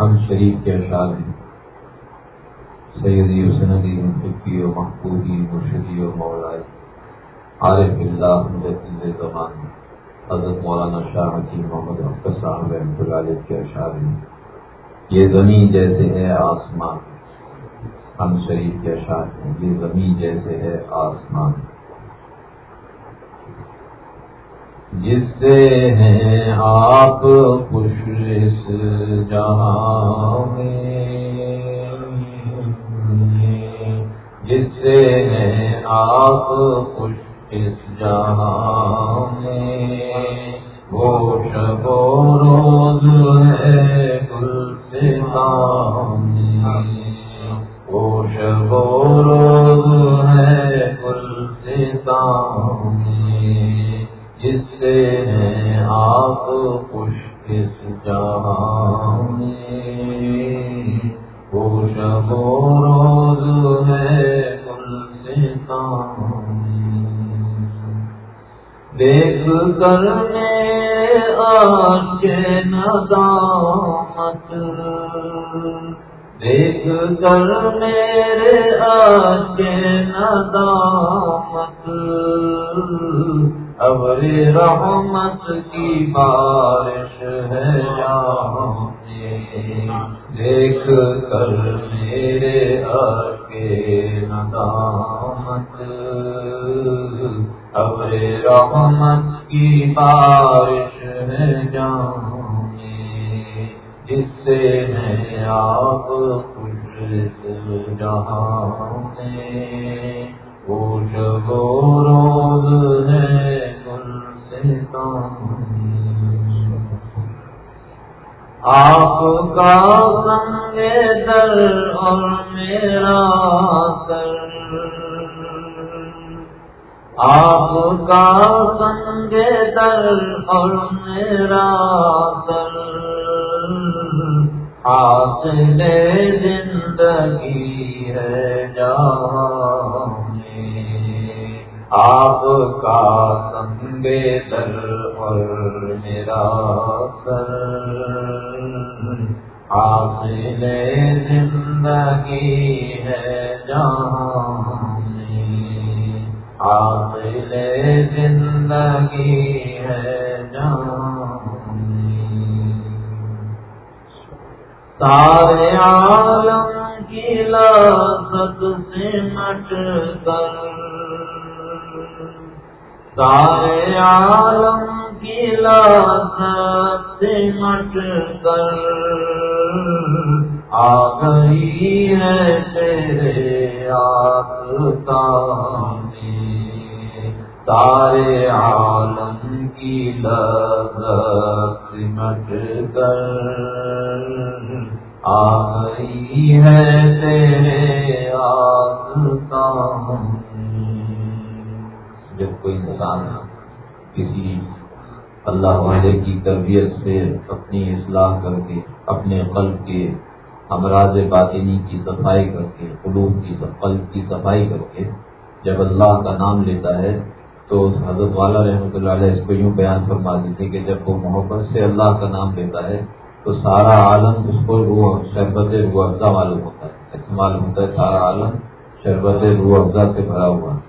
ہم شریف کے اشعار ہیں سیدی و سندی مفقی و محبوبی مرشدی و مولائے عارف اللہ مجد زمان، حضرت مولانا شاہ حکیم محمد افر صاحب رحمۃ اللہ علیہ کے اشعار ہیں یہ زمین جیسے ہے آسمان، ہم شریف کے اشعار ہیں یہ زمین جیسے ہے آسمان۔ جس سے ہیں آپ خوش اس جہاں میں۔ جس سے ہیں آپ خوش اس جہاں میں۔ وہ شب و روز ہے گل سے وہ شب و روز ہے گل سے جس سے ہیں آپ خوش کس جہاں میں وہ و روز ہے کل سے دیکھ کر میں آج کے ندامت۔ دیکھ کر میرے آج کے ندامت۔ ابر رحمت کی بارش ہے دیکھ کر میرے آگے ندامت۔ ابر رحمت کی بارش ہے جان جس سے میں آپ خوش جہاں میں وہ جب روز ہے آپ کا سنگ در اور میرا سر۔ آپ کا سنگ در اور میرا سر۔ حاصل زندگی ہے جان آپ کا سنگ در اور میرا سر حاصل زندگی ہے جہاں حاصل زندگی ہے جہاں سارے عالم کی لذت سے مٹ کر سارے عالم کی لذت سے مٹ کر آ گئی ہے تیرے آستا سارے عالم کی لذت سمٹ کر آ گئی ہے تیرے آستا جب کوئی انسان کسی اللہ والے کی تربیت سے اپنی اصلاح کر کے، اپنے قلب کے امراض باطنی کی صفائی کر کے، قلوب کی قلب کی صفائی کر کے جب اللہ کا نام لیتا ہے تو حضرت والا رحمۃ اللہ علیہ اس کو یوں بیان فرما دیتے کہ جب وہ محبت سے اللہ کا نام لیتا ہے تو سارا عالم اس کو روح شربت روح افزا معلوم ہوتا ہے۔ معلوم ہوتا ہے سارا عالم شربت روح افزا سے بھرا ہوا ہے۔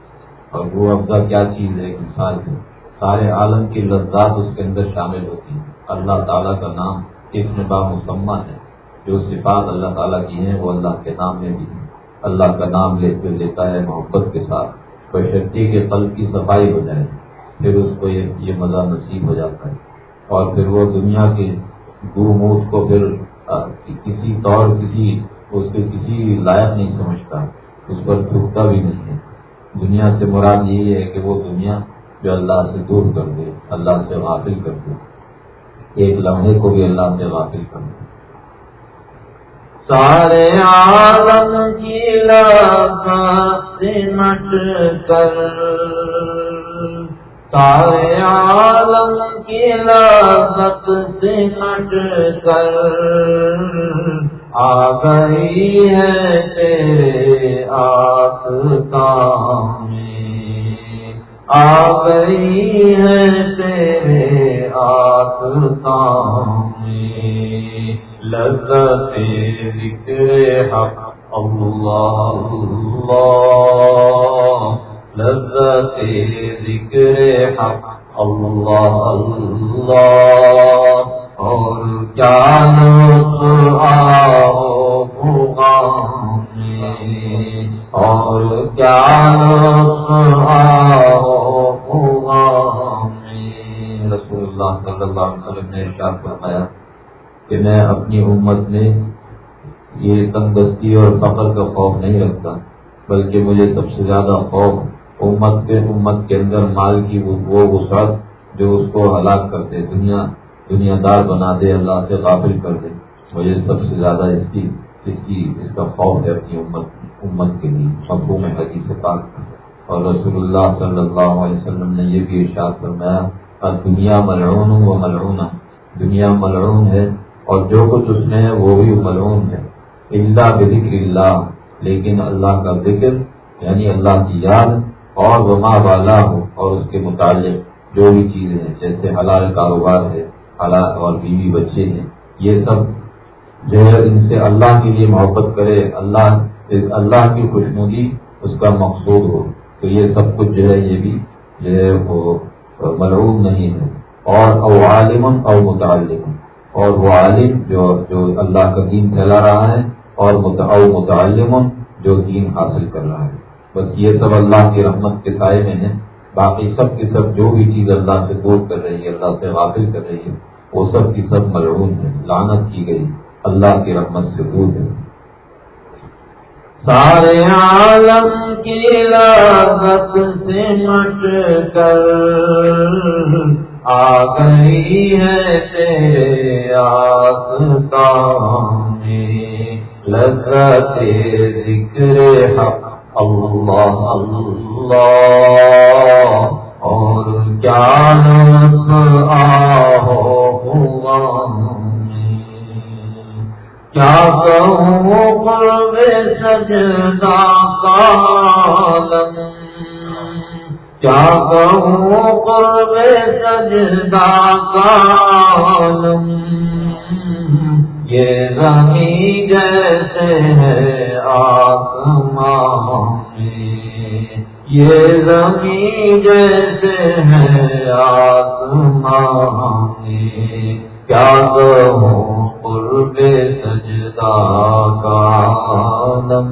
اور روح افزا کیا چیز ہے انسان سے سارے عالم کی لذات اس کے اندر شامل ہوتی ہیں۔ اللہ تعالیٰ کا نام اس با مسمہ ہے۔ جو صفات اللہ تعالیٰ کی ہیں، وہ اللہ کے نام میں بھی ہیں۔ اللہ کا نام لیتے لیتا ہے محبت کے ساتھ۔ کوئی کے پل کی صفائی ہو جائے، پھر اس کو یہ مزہ نصیب ہو جاتا ہے۔ اور پھر وہ دنیا کے گو موت کو پھر کسی طور کسی اس کے کسی لائق نہیں سمجھتا۔ اس پر چھوٹتا بھی نہیں ہے۔ دنیا سے مراد یہی ہے کہ وہ دنیا جو اللہ سے دور کر دے، اللہ سے غافل کر دے۔ ایک لمحے کو بھی اللہ سے غافل کر دے۔ سارے عالم کی سمٹ کر۔ سارے عالم کی لاست سمٹ کر۔ آ گئی ہے تیرے آس آ گئی ہے تیرے آپ لذت ذکر حق، اللہ لذت ذکر حق، اللہ اللہ۔ اور کیا امت میں یہ تندرستی اور فخر کا خوف نہیں رکھتا بلکہ مجھے سب سے زیادہ خوف امت پہ امت کے اندر مال کی وہ وسعت جو اس کو ہلاک کر دے، دنیا دنیا دار بنا دے، اللہ سے قابل کر دے۔ مجھے سب سے زیادہ اس کی اس کی، اس کا خوف ہے اپنی امت امت کے لیے سبوں میں حقیق سے پاک اور رسول اللہ صلی اللہ علیہ وسلم نے یہ بھی ارشاد فرمایا دنیا ملعون و ملعون دنیا ملعون ہے اور جو کچھ اس میں ہے وہ بھی ملعون ہے۔ اللہ بذکر اللہ، لیکن اللہ کا ذکر یعنی اللہ کی یاد، اور وما والا ہو اور اس کے متعلق جو بھی چیزیں ہیں، جیسے حلال کاروبار ہے، حلال اور بیوی بچے ہیں، یہ سب جو ہے ان سے اللہ کے لیے محبت کرے، اللہ اللہ کی خوشنودی اس کا مقصود ہو۔ تو یہ سب کچھ جو ہے، یہ بھی جو ہے وہ ملعون نہیں ہے۔ اور او عالم او متعلم اور وہ عالم جو جو اللہ کا دین پھیلا رہا ہے اور متعلم جو دین حاصل کر رہا ہے۔ بس یہ سب اللہ کی رحمت کے سائے میں ہے باقی سب کی سب جو بھی چیز اللہ سے دور کر رہی ہے، اللہ سے حاصل کر رہی ہے، وہ سب کی سب ملعون ہے لانت کی گئی۔ اللہ کی رحمت سے دور ہے سارے عالم کی لاگت سے مٹ کر آ گئی ہے تیرے آسان آستا لذت ذکر حق، اللہ اللہ۔ اور کیا آہو کیا کہوں قرب سجدہ کا کالم کیا کہوں قرب سجدہ یہ زمین جیسے ہے آسمان یہ زمین جیسے ہے آسمان کیا کہوں قرب سجدہ کا عالم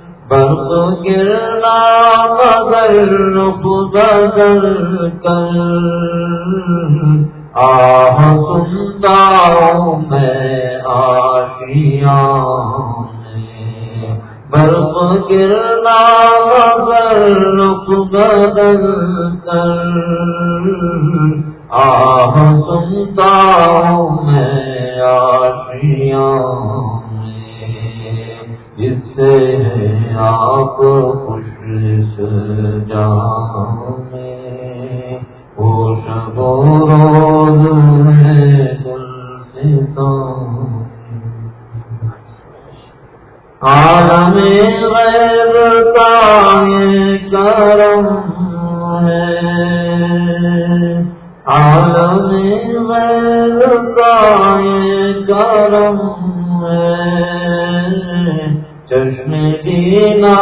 برف گرنا مگر بدل کر آہ سنتا ہوں میں آشیا برف گرنا مگر بدل کر آہ سنتا ہوں میں آشیاں جس سے ہے آپ خوش جان میں۔ وہ شب روز ہے عالم غیر کا یہ کرم ہے۔ عالم کرم چشم دینا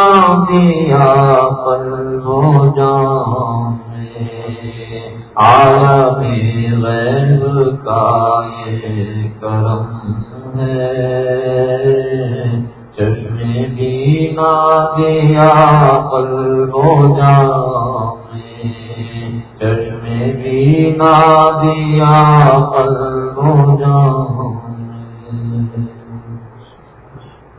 دیا پل ہو جان عالم غیر کا یہ کرم ہے۔ چشم دینا دیا پل ہو جان دینا دیا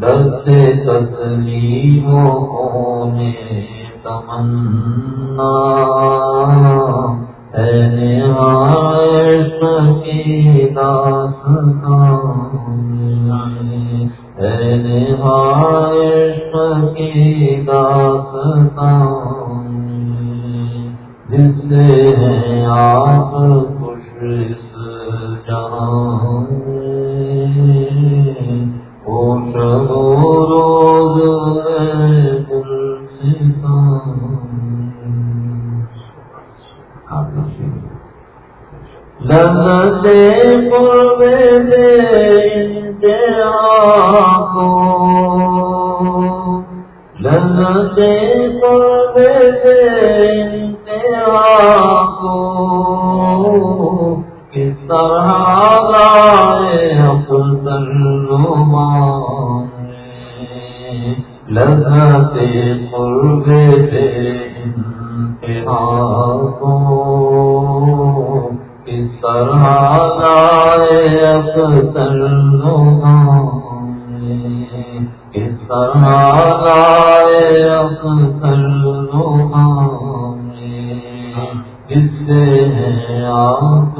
دست تسلیم ہونے تمنا اے نعش کی داسنا اے نعش کی داسنا جس سے ہیں آپ آپ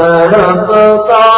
دل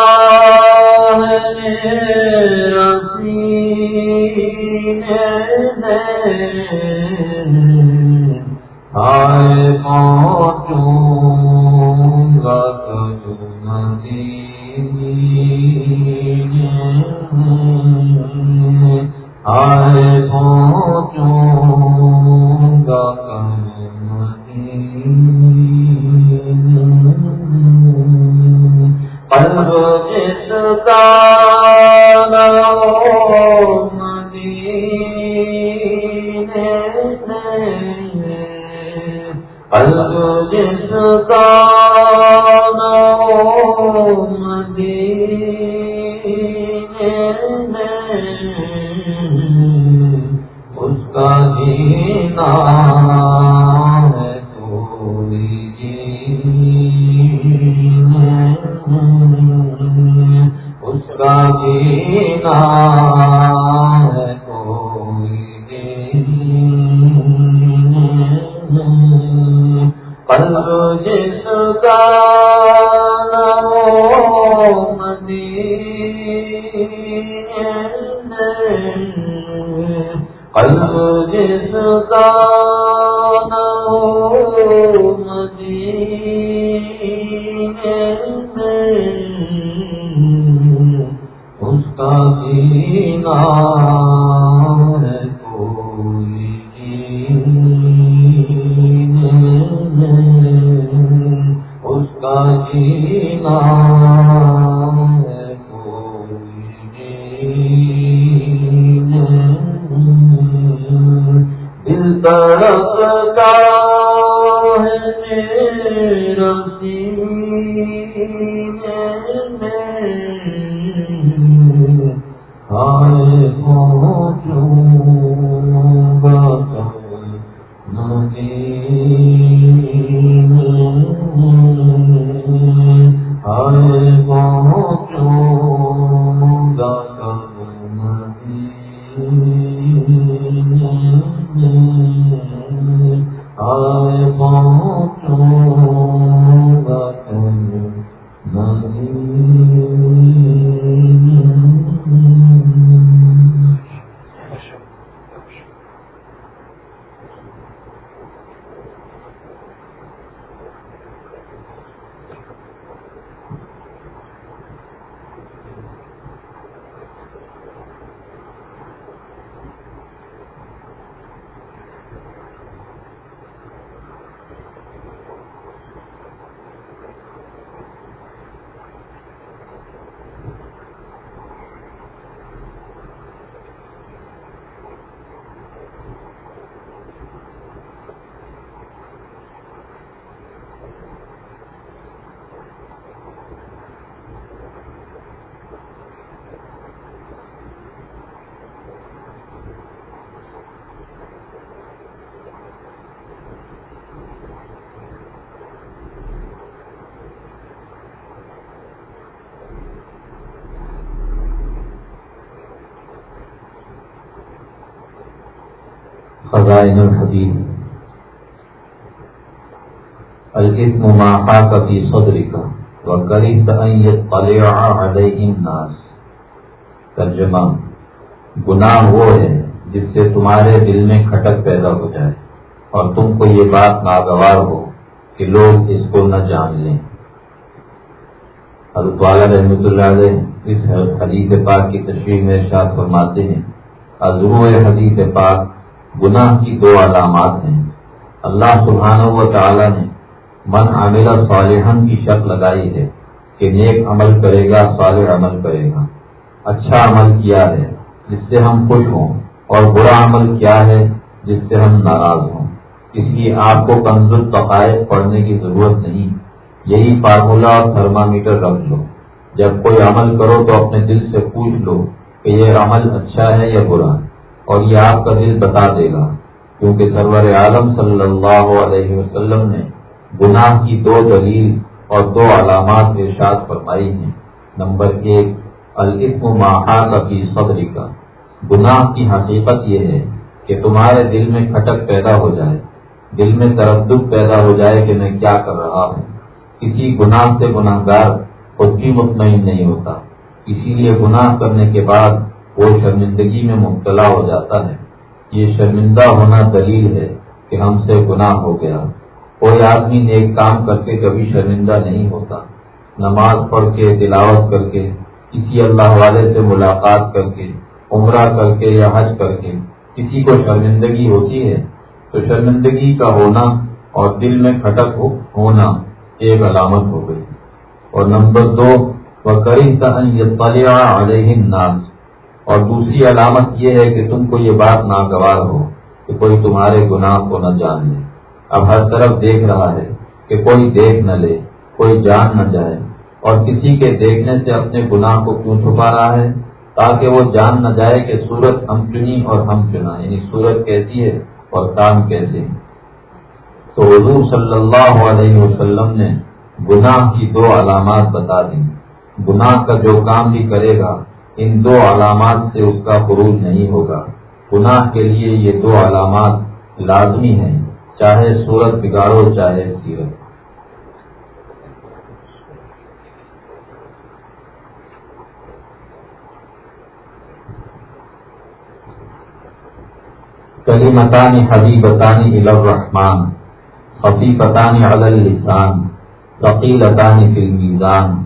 کہا خزائن الحدیث الاسم ما حاک فی صدرک وکریت ان یطلع علیہ الناس. ترجمہ گناہ وہ ہے جس سے تمہارے دل میں کھٹک پیدا ہو جائے اور تم کو یہ بات ناگوار ہو کہ لوگ اس کو نہ جان لیں۔ حضرت والا رحمۃ اللہ علیہ اس حدیث پاک کی تشریح میں ارشاد فرماتے ہیں عظم حدیث پاک گناہ کی دو علامات ہیں۔ اللہ سبحانہ و تعالی نے من عاملہ صالحن کی شرط لگائی ہے کہ نیک عمل کرے گا، صالح عمل کرے گا۔ اچھا عمل کیا ہے جس سے ہم خوش ہوں اور برا عمل کیا ہے جس سے ہم ناراض ہوں۔ اس لیے آپ کو کنز الطقائق پڑھنے کی ضرورت نہیں۔ یہی فارمولہ اور تھرمامیٹر رکھ لو۔ جب کوئی عمل کرو تو اپنے دل سے پوچھ لو کہ یہ عمل اچھا ہے یا برا۔ ہے اور یہ آپ کا دل بتا دے گا، کیونکہ سرور عالم صلی اللہ علیہ وسلم نے گناہ کی دو دلیل اور دو علامات ارشاد فرمائی ہیں۔ نمبر ایک، الاسم کا کی صدری کا گناہ کی حقیقت یہ ہے کہ تمہارے دل میں کھٹک پیدا ہو جائے۔ دل میں تردد پیدا ہو جائے کہ میں کیا کر رہا ہوں۔ کسی گناہ سے گناہ گار خود بھی مطمئن نہیں ہوتا۔ اسی لیے گناہ کرنے کے بعد وہ شرمندگی میں مبتلا ہو جاتا ہے۔ یہ شرمندہ ہونا دلیل ہے کہ ہم سے گناہ ہو گیا۔ کوئی آدمی نیک کام کر کے کبھی شرمندہ نہیں ہوتا۔ نماز پڑھ کے، تلاوت کر کے، کسی اللہ والے سے ملاقات کر کے، عمرہ کر کے یا حج کر کے کسی کو شرمندگی ہوتی ہے، تو شرمندگی کا ہونا اور دل میں کھٹک ہونا ایک علامت ہو گئی۔ اور نمبر دو وہ کری علیہ الناس اور دوسری علامت یہ ہے کہ تم کو یہ بات ناگوار ہو کہ کوئی تمہارے گناہ کو نہ جان لے اب ہر طرف دیکھ رہا ہے کہ کوئی دیکھ نہ لے، کوئی جان نہ جائے۔ اور کسی کے دیکھنے سے اپنے گناہ کو کیوں چھپا رہا ہے؟ تاکہ وہ جان نہ جائے کہ سورت ہم چنی اور ہم چنا یعنی سورت کیسی ہے اور کام کیسے ہیں۔ تو حضور صلی اللہ علیہ وسلم نے گناہ کی دو علامات بتا دی گناہ کا جو کام بھی کرے گا ان دو علامات سے اس کا خروج نہیں ہوگا۔ گناہ کے لیے یہ دو علامات لازمی ہیں، چاہے صورت بگاڑو، چاہے سیرت۔ کلیمتان رحمان الرحمن بتانی علی اللسان، ثقیلتان اطانی فلمیزان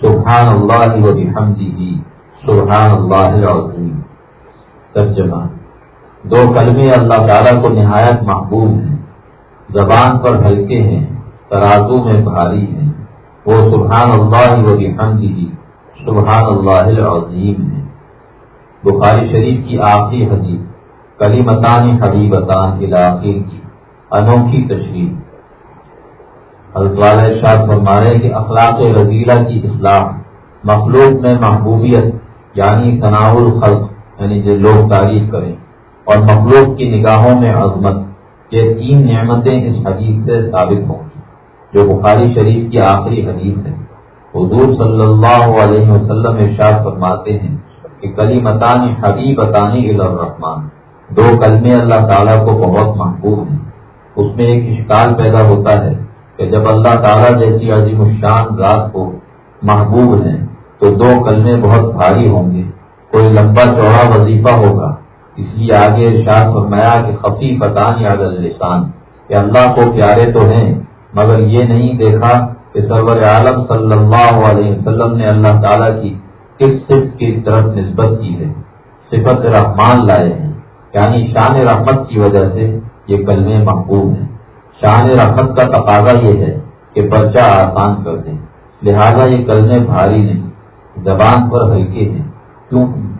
سبحان اللہ و بحمدہ۔ سبحان اللہ العظیم۔ ترجمہ۔ دو کلمے اللہ تعالیٰ کو نہایت محبوب ہیں۔ زبان پر ہلکے ہیں، ترازو میں بھاری ہیں۔ وہ سبحان اللہ و بحمدہ، سبحان اللہ العظیم ہے بخاری شریف کی آخری حدیث کلی متان حبیبتان علاقے کی انوکھی تشریح۔ حضرت والا ارشاد فرما رہے کہ اخلاق رضیلہ کی اصلاح مخلوق میں محبوبیت یعنی تناول خلق یعنی جو لوگ تعریف کریں۔ اور مخلوق کی نگاہوں میں عظمت یہ تین نعمتیں اس حدیث سے ثابت ہوں گی، جو بخاری شریف کی آخری حدیث ہے۔ حضور صلی اللہ علیہ وسلم ارشاد فرماتے ہیں کہ کلی متانی حبیب اتانی الرحمان دو کلمے اللہ تعالیٰ کو بہت محبوب ہیں۔ اس میں ایک اشکال پیدا ہوتا ہے کہ جب اللہ تعالیٰ جیسی عظیم الشان ذات کو محبوب ہیں تو دو کلمے بہت بھاری ہوں گے۔ کوئی لمبا چوڑا وظیفہ ہوگا۔ اس لیے آگے ارشاد فرمایا کہ خفی فتان یا لسان۔ کہ اللہ کو پیارے تو ہیں، مگر یہ نہیں دیکھا کہ سرور عالم صلی اللہ علیہ وسلم نے اللہ تعالیٰ کی کس صفت کی طرف نسبت کی ہے۔ صفت رحمان لائے ہیں۔ یعنی شان رحمت کی وجہ سے یہ کلمے محبوب ہیں۔ شان رحمت کا تقاضا یہ ہے کہ بچہ آسان کر دیں۔ لہذا یہ کلمے بھاری نہیں۔ زبان پر ہلکے ہیں۔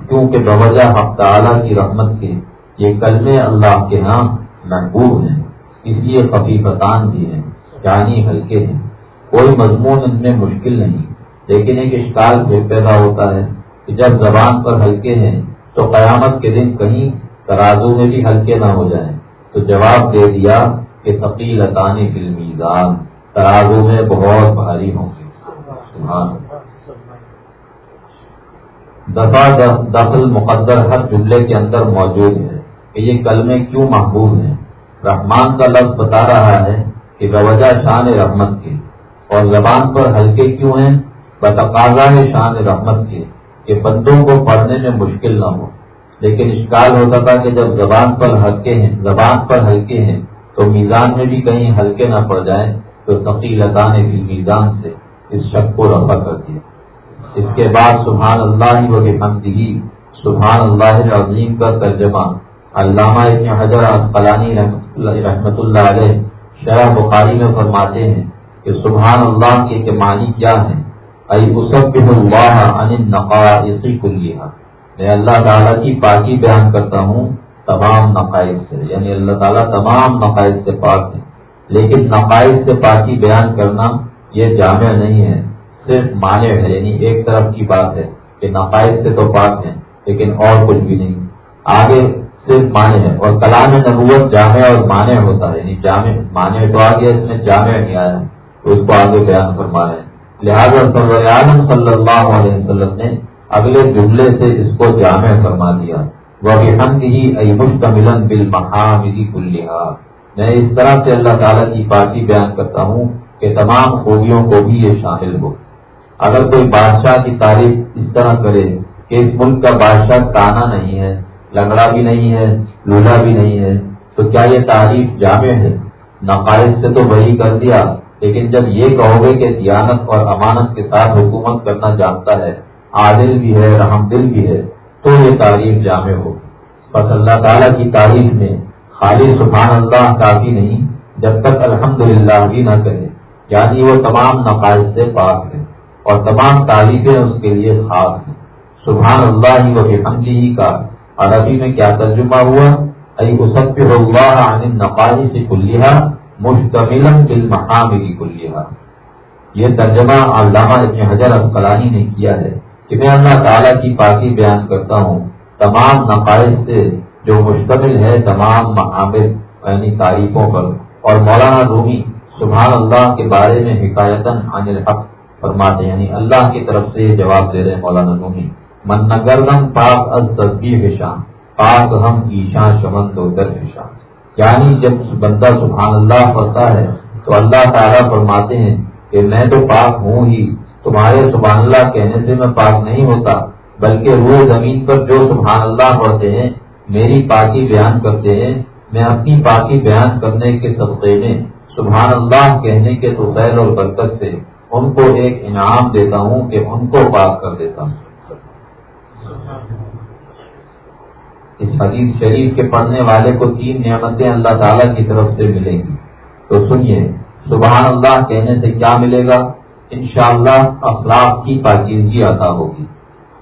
کیونکہ بوجہ حق تعالیٰ کی رحمت کے یہ کلمے اللہ کے ہاں نام محبوب ہیں۔ اس لیے خفیفتان بھی ہیں یعنی ہلکے ہیں۔ کوئی مضمون ان میں مشکل نہیں، لیکن ایک اشکال پیدا ہوتا ہے کہ جب زبان پر ہلکے ہیں تو قیامت کے دن کہیں ترازو میں بھی ہلکے نہ ہو جائیں۔ تو جواب دے دیا کہ ثقیل اطانی فلمی ترازو میں بہت بھاری ہوں گے۔ دفاع دخل مقدر ہر جملے کے اندر موجود ہے کہ یہ کلمے کیوں محبوب ہیں؟ رحمان کا لفظ بتا رہا ہے کہ بوجہ شان رحمت کے اور زبان پر ہلکے کیوں ہیں؟ بتقاضا ہے شان رحمت کے کہ بندوں کو پڑھنے میں مشکل نہ ہو۔ لیکن اشکال ہوتا تھا کہ جب زبان پر ہلکے ہیں زبان پر ہلکے ہیں تو میزان میں بھی کہیں ہلکے نہ پڑ جائیں تو تقی نے بھی میزان سے اس شک کو رفع کر دیا۔ اس کے بعد سبحان اللہ و بحمدہی سبحان اللہ عظیم کا ترجمہ۔ علامہ ابن حضر اسقلانی رحمۃ اللہ علیہ شرح بخاری میں فرماتے ہیں کہ سبحان اللہ کے معنی کیا ہیں؟ میں اللہ تعالیٰ کی پاکی بیان کرتا ہوں تمام نقائص سے یعنی اللہ تعالیٰ تمام نقائص سے پاک ہے لیکن نقائص سے پاکی بیان کرنا یہ جامع نہیں ہے۔ صرف معنی ہے یعنی ایک طرف کی بات ہے کہ نقائص سے تو پاک ہے، لیکن اور کچھ بھی نہیں۔ آگے صرف معنی ہے اور کلام نبوت جامع اور معنی ہوتا ہے یعنی جامع، معنی تو آگے اس میں جامع نہیں آیا، تو اس کو آگے بیان فرما رہے ہیں۔ لہٰذا عالم صلی اللہ علیہ وسلم نے اگلے جملے سے اس کو جامع فرما دیا۔ وہ بھی ہم ہی ملن بل محامدی میں اس طرح سے اللہ تعالیٰ کی پارٹی بیان کرتا ہوں کہ تمام خوبیوں کو بھی یہ شامل ہو۔ اگر کوئی بادشاہ کی تعریف اس طرح کرے کہ اس ملک کا بادشاہ کانا نہیں ہے، لنگڑا بھی نہیں ہے لولہا بھی نہیں ہے، تو کیا یہ تعریف جامع ہے؟ نقائص سے تو وہی کر دیا، لیکن جب یہ کہو گے کہ دیانت اور امانت کے ساتھ حکومت کرنا جانتا ہے، عادل بھی ہے، رحم دل بھی ہے، تو یہ تعریف جامع ہو۔ بس اللہ تعالیٰ کی تعریف میں خالی سبحان اللہ کافی نہیں، جب تک الحمد للہ بھی نہ کرے یعنی وہ تمام نقائص سے پاک ہے اور تمام تعریفیں اس کے لیے خاص ہیں۔ سبحان اللہ ہی و ہی کا عربی میں کیا ترجمہ ہوا؟ اللہ عن نقالی سے کلیہ مشتمل بالمحامل کلیہ یہ ترجمہ علامہ ابن حجر افقلانی نے کیا ہے کہ میں اللہ تعالیٰ کی پاکی بیان کرتا ہوں۔ تمام نقائص سے جو مشتمل ہے، تمام محامل یعنی تعریفوں پر۔ اور مولانا رومی سبحان اللہ کے بارے میں حکایتاً عن الحق۔ فرماتے ہیں یعنی اللہ کی طرف سے جواب دے رہے ہیں مولانا رومی من نگرم پاک از تصبیح شان پاک ہم ایشان شمن دو در شان یعنی جب بندہ سبحان اللہ پڑھتا ہے، تو اللہ تعالیٰ فرماتے ہیں کہ میں تو پاک ہوں ہی، تمہارے سبحان اللہ کہنے سے میں پاک نہیں ہوتا، بلکہ روح زمین پر جو سبحان اللہ پڑھتے ہیں، میری پاکی بیان کرتے ہیں، میں اپنی پاکی بیان کرنے کے سبقے میں سبحان اللہ کہنے کے تو خیر اور برکت سے ان کو ایک انعام دیتا ہوں کہ ان کو پاک کر دیتا ہوں۔ اس حدیث شریف کے پڑھنے والے کو تین نعمتیں اللہ تعالیٰ کی طرف سے ملیں گی۔ تو سنیے، سبحان اللہ کہنے سے کیا ملے گا؟ انشاءاللہ اللہ اخلاق کی پاکیزگی عطا ہوگی۔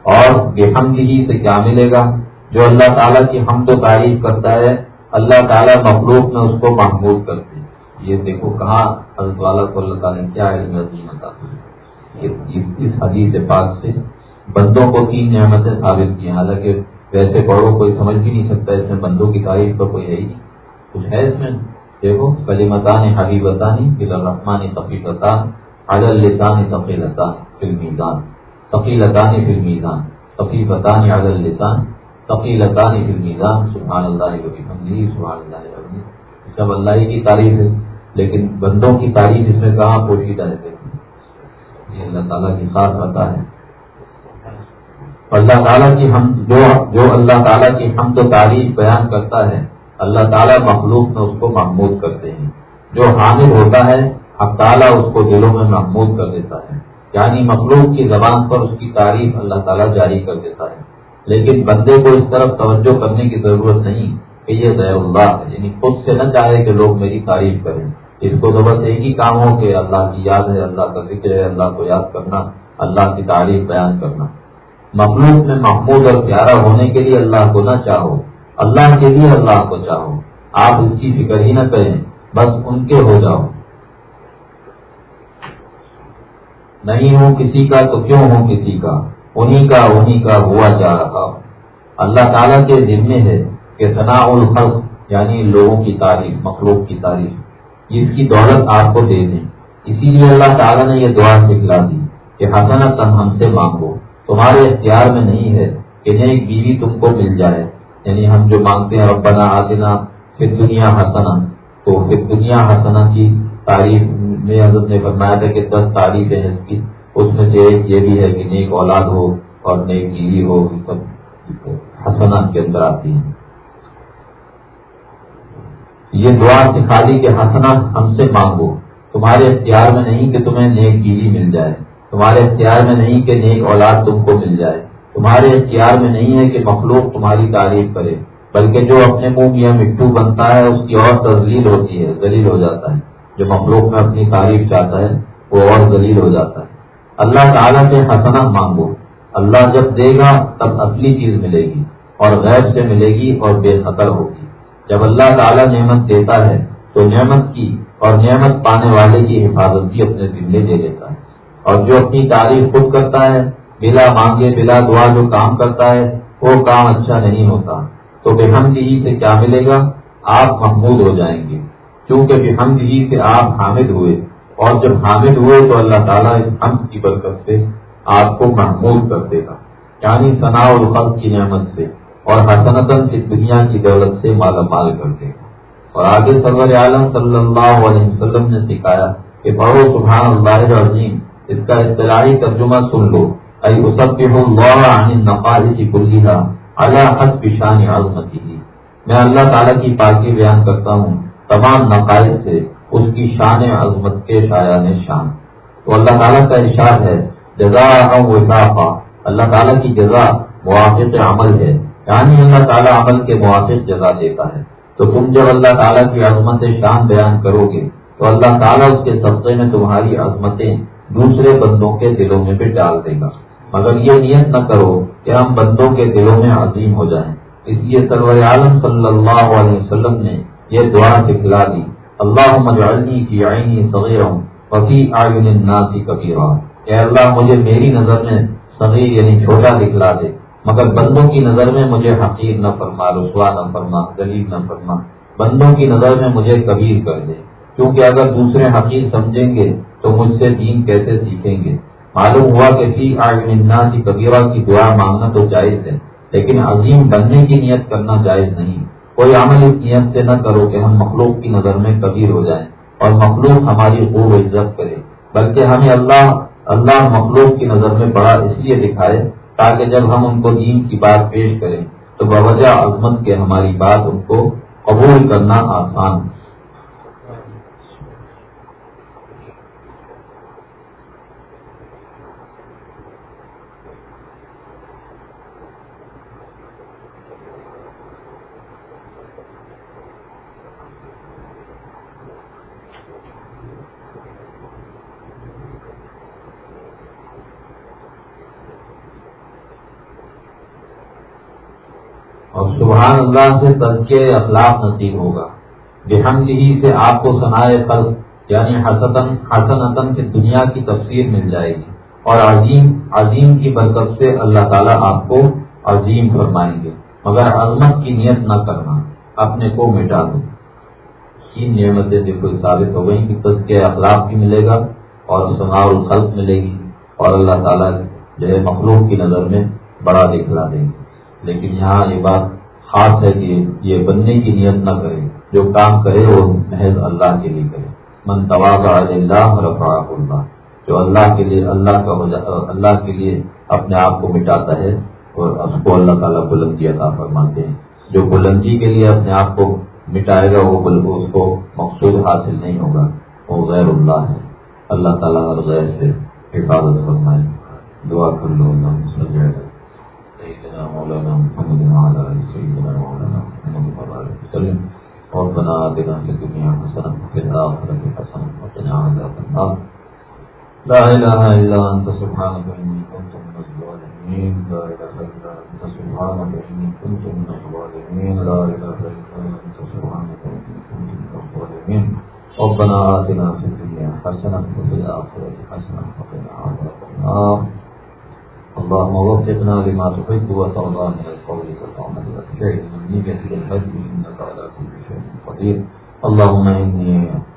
اور بےحمدگی سے کیا ملے گا؟ جو اللہ تعالیٰ کی حمد و تعریف کرتا ہے، اللہ تعالیٰ مخلوق میں اس کو محمود کرتے یہ دیکھو کہاں حضرت والا کو اللہ تعالیٰ نے کیا علم عظیم عطا اس حدیث پاک سے بندوں کو تین نعمتیں ثابت کی حالانکہ ویسے بڑوں کوئی سمجھ بھی نہیں سکتا اس میں بندوں کی تعریف تو کوئی ہے ہی نہیں۔ کچھ ہے اس میں؟ دیکھو کلیمتان حبیبتانی بل الرحمان تفیقتان عدل لسان تفیلتان فلمیزان تفیلتان فلمیزان تفیفتان عدل لسان تفیلتان فلمیزان سبحان اللہ وبحمدہ سبحان اللہ سب اللہ کی تعریف ہے۔ لیکن بندوں کی تعریف اس میں کہاں پوشیدہ رہتے یہ اللہ تعالیٰ کی خاص بتا ہے۔ اللہ تعالیٰ کی ہم جو جو اللہ تعالیٰ کی ہم تو تعریف بیان کرتا ہے، اللہ تعالیٰ مخلوق میں اس کو محمود کرتے ہیں۔ جو حامل ہوتا ہے اب تعالیٰ اس کو دلوں میں محمود کر دیتا ہے۔ یعنی مخلوق کی زبان پر اس کی تعریف اللہ تعالیٰ جاری کر دیتا ہے۔ لیکن بندے کو اس طرف توجہ کرنے کی ضرورت نہیں کہ یہ ضع اللہ ہے۔ یعنی خود سے نہ چاہے کہ لوگ میری تعریف کریں۔ اس کو تو بس ایک ہی کام ہو کہ اللہ کی یاد ہے، اللہ کا ذکر ہے، اللہ کو یاد کرنا، اللہ کی تعریف بیان کرنا۔ مخلوق میں محمود اور پیارا ہونے کے لیے اللہ کو نہ چاہو، اللہ کے لیے اللہ کو چاہو۔ آپ اس کی فکر ہی نہ کریں، بس ان کے ہو جاؤ۔ نہیں ہوں کسی کا تو کیوں ہوں کسی کا؟ انہی کا انہی کا ہوا جا رہا۔ اللہ تعالیٰ کے ذمے ہے کہ ثناء الخلق یعنی لوگوں کی تعریف، مخلوق کی تعریف۔ جس کی دولت آپ کو دے دیں۔ اسی لیے اللہ تعالیٰ نے یہ دعا سکھلا دی کہ حسنت ہم سے مانگو۔ تمہارے اختیار میں نہیں ہے کہ ایک بیوی تم کو مل جائے۔ یعنی ہم جو مانگتے ہیں، ربنا آدنا پھر دنیا ہسنا تو پھر دنیا ہسنا کی تعریف میں حضرت نے فرمایا تھا کہ دس تعریف ہے اس کی، اس میں سے ایک یہ بھی ہے کہ نیک اولاد ہو اور نیک بیوی ہو۔ سب حسنا کے اندر آتی ہیں۔ یہ دعا سکھالی کہ حسنا ہم سے مانگو۔ تمہارے اختیار میں نہیں کہ تمہیں نیک بیوی مل جائے تمہارے اختیار میں نہیں کہ نیک اولاد تم کو مل جائے۔ تمہارے اختیار میں نہیں ہے کہ مخلوق تمہاری تعریف کرے، بلکہ جو اپنے منہ یا مٹو بنتا ہے، اس کی اور تزلیل ہوتی ہے دلیل ہو جاتا ہے۔ جو مخلوق میں اپنی تعریف چاہتا ہے، وہ اور دلیل ہو جاتا ہے۔ اللہ تعالیٰ سے حسنا مانگو۔ اللہ جب دے گا، تب اصلی چیز ملے گی اور غیر سے ملے گی اور بے خطر ہوگی۔ جب اللہ تعالیٰ نعمت دیتا ہے تو نعمت کی اور نعمت پانے والے کی حفاظت بھی اپنے ذمے دے دیتا ہے۔ اور جو اپنی تعریف خود کرتا ہے، بلا مانگے، بلا دعا جو کام کرتا ہے، وہ کام اچھا نہیں ہوتا۔ تو بےحمد ہی سے کیا ملے گا؟ آپ محمود ہو جائیں گے۔ کیونکہ بےحمد ہی سے آپ حامد ہوئے۔ اور جب حامد ہوئے تو اللہ تعالیٰ اس حمد کی برکت سے آپ کو محمود کر دے گا۔ یعنی ثناء الخط کی نعمت سے۔ اور حسنتن کی دنیا کی دولت سے مالا مال کر دے۔ گا اور آگے سرور عالم صلی اللہ علیہ وسلم نے سکھایا کہ بڑو سبحان اللہ عظیم اس کا اصطلاحی ترجمہ سن لو۔ کی کلیہ اللہ حد پیشانی عظمتی میں اللہ تعالیٰ کی پاکی بیان کرتا ہوں تمام نقائص سے، اس کی شان عظمت کے شایان شان۔ تو اللہ تعالیٰ کا اشار ہے جزا اللہ تعالیٰ کی جزا موافق عمل ہے۔ یعنی اللہ تعالیٰ عمل کے موافق جزا دیتا ہے۔ تو تم جب اللہ تعالیٰ کی عظمت شان بیان کرو گے، تو اللہ تعالیٰ اس کے سبقے میں تمہاری عظمتیں دوسرے بندوں کے دلوں میں بھی ڈال دے گا۔ مگر یہ نیت نہ کرو کہ ہم بندوں کے دلوں میں عظیم ہو جائیں۔ اس لیے سرور عالم صلی اللہ علیہ وسلم نے یہ دعا دکھلا دی۔ اللہ مجالنی کی آئینی صغیر وفی آئین الناسی کبیرہ۔ اے اللہ، مجھے میری نظر میں صغیر یعنی چھوٹا دکھلا دے۔ مگر بندوں کی نظر میں مجھے حقیر نہ فرما، رسوا نہ فرما دلیل نہ فرما۔ بندوں کی نظر میں مجھے کبیر کر دے۔ کیونکہ اگر دوسرے حقیر سمجھیں گے تو مجھ سے دین کیسے سیکھیں گے؟ معلوم ہوا کہ فی آگنا کی کبیرہ کی دعا مانگنا تو جائز ہے، لیکن عظیم بننے کی نیت کرنا جائز نہیں۔ کوئی عمل اس نیت سے نہ کرو کہ ہم مخلوق کی نظر میں کبیر ہو جائیں اور مخلوق ہماری خوب عزت کرے، بلکہ ہمیں اللہ اللہ مخلوق کی نظر میں بڑا اس لیے دکھائے تاکہ جب ہم ان کو دین کی بات پیش کریں تو بوجہ عظمت کے ہماری بات ان کو قبول کرنا آسان ہے اور سبحان اللہ سے تزکے اخلاق نصیب ہوگا۔ بحمد ہی سے آپ کو سنائے خلق یعنی حسن حسن سے دنیا کی تفسیر مل جائے گی۔ اور عظیم عظیم کی برکت سے اللہ تعالیٰ آپ کو عظیم فرمائیں گے۔ مگر عظمت کی نیت نہ کرنا، اپنے کو مٹا دو۔ تین نعمتیں بالکل ثابت ہو گئی کہ تزکے اخلاق بھی ملے گا اور سنا الخلق ملے گی اور اللہ تعالیٰ جو ہے مخلوق کی نظر میں بڑا دکھلا دیں گے۔ لیکن یہاں یہ بات خاص ہے کہ یہ بننے کی نیت نہ کرے، جو کام کرے وہ محض اللہ کے لیے کرے۔ من تواز اللہ رفا اللہ، جو اللہ کے لیے، اللہ کا اللہ کے لیے اپنے آپ کو مٹاتا ہے اور اس کو اللہ تعالیٰ بلندی عطا فرماتے ہیں۔ جو بلندی کے لیے اپنے آپ کو مٹائے گا، وہ اس کو مقصود حاصل نہیں ہوگا، وہ غیر اللہ ہے۔ اللہ تعالیٰ ہر غیر سے حفاظت فرمائے۔ دعا کر لو اللہ سيدنا مولانا محمد وعلى ال سيدنا مولانا محمد وعلى اله وسلم ربنا آتنا في الدنيا حسنة وفي الآخرة حسنة وقنا عذاب النار لا إله إلا أنت سبحانك إني كنت من الظالمين لا إله إلا أنت سبحانك إني كنت من الظالمين لا إله إلا أنت سبحانك إني كنت من الظالمين ربنا آتنا في الدنيا حسنة وفي الآخرة حسنة وقنا عذاب النار۔ اللهم وفقنا لما تحب وترضى من القول والعمل والفعل والنية للحج انك على كل شيء قدير. اللهم اني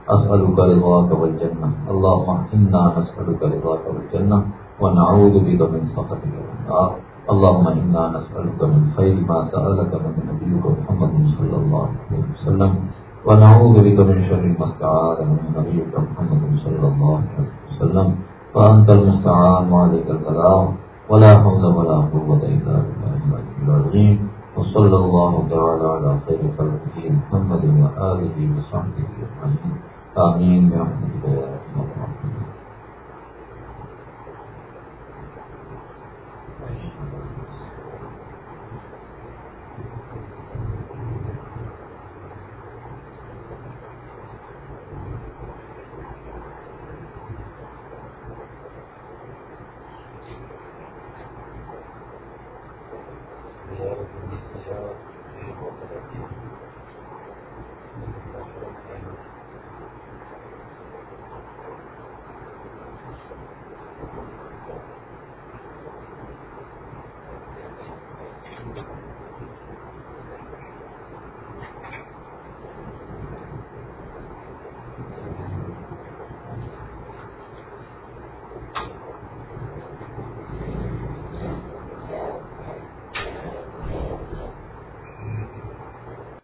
اسالك رضاك والجنه اللهم انا نسالك رضاك والجنه ونعوذ بك من سخطك والنار. اللهم انا نسالك من خير ما سالك من نبيك محمد صلى الله عليه وسلم. ونعوذ بك من شر ما استعاذ من نبيك محمد صلى الله عليه وسلم. فانت المستعان وعليك الكلام ولا حول ولا قوة إلا بالله العظيم. وصلى الله تعالى على خير خلقه محمد وآله وصحبه أجمعين. آمين. برحمتك يا